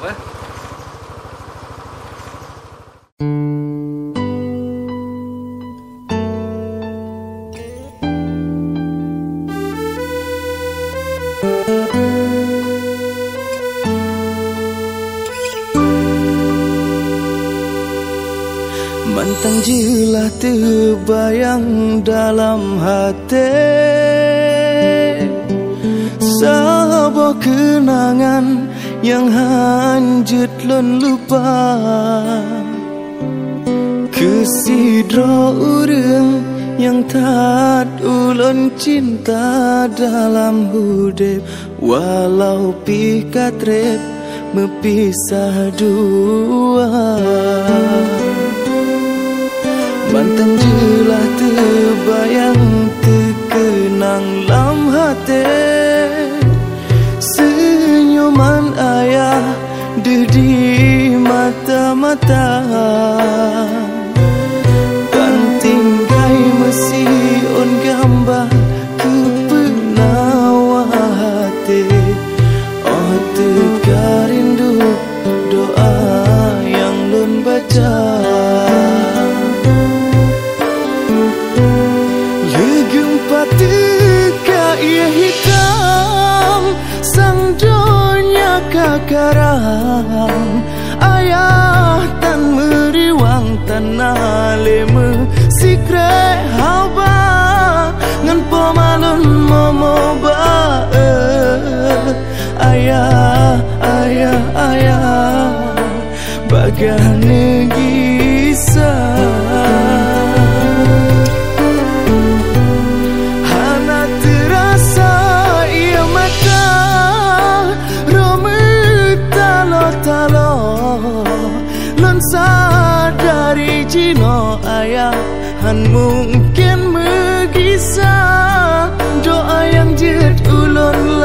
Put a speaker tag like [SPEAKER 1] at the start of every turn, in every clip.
[SPEAKER 1] ba?
[SPEAKER 2] Mantang jilah terbayang dalam hati Sebuah kenangan yang hanjut lon lupa. Kesidro urang yang tak ulun cinta dalam hudib Walau pikatrep mepisah dua. Mantan jelah terbayang terkenang dalam hati. Senyuman ayah di mata-mata. Dan tinggai mesi on gambar kepenawa hati Oh terkarindu doa yang lun baca kakaram Ayah tan meriwang tanah leme Sikre hawa Ngan pemalun momo ba Ayah, ayah, ayah. Bagane gisah mungkin megisa Doa yang jid ulun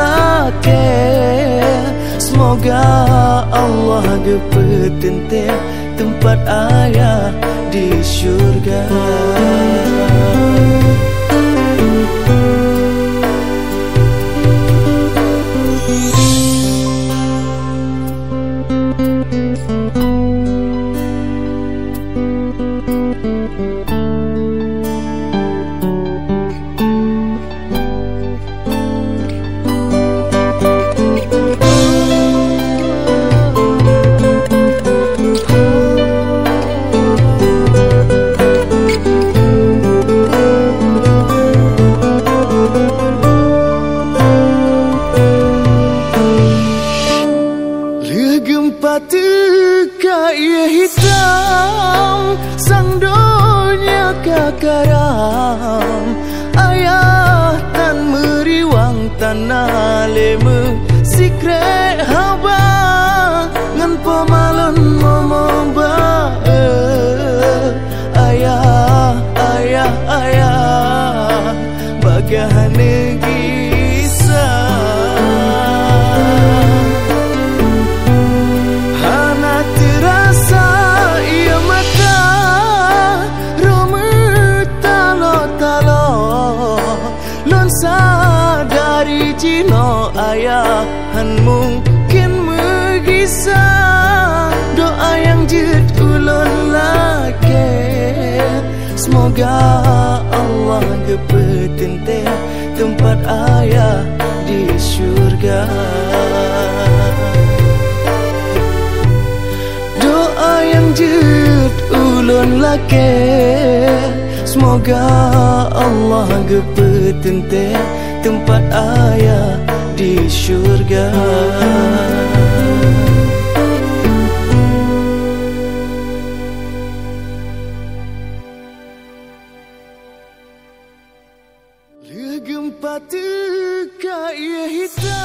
[SPEAKER 2] Semoga Allah gepetente Tempat ayah di syurga sadari jino ayah Han mungkin megisa Doa yang jid ulun lake. Semoga Allah gepetente Tempat ayah di syurga. Doa yang jid ulun lake. Semoga Allah gepetente Tempat ayah di syurga. Legumpa teka ia hitam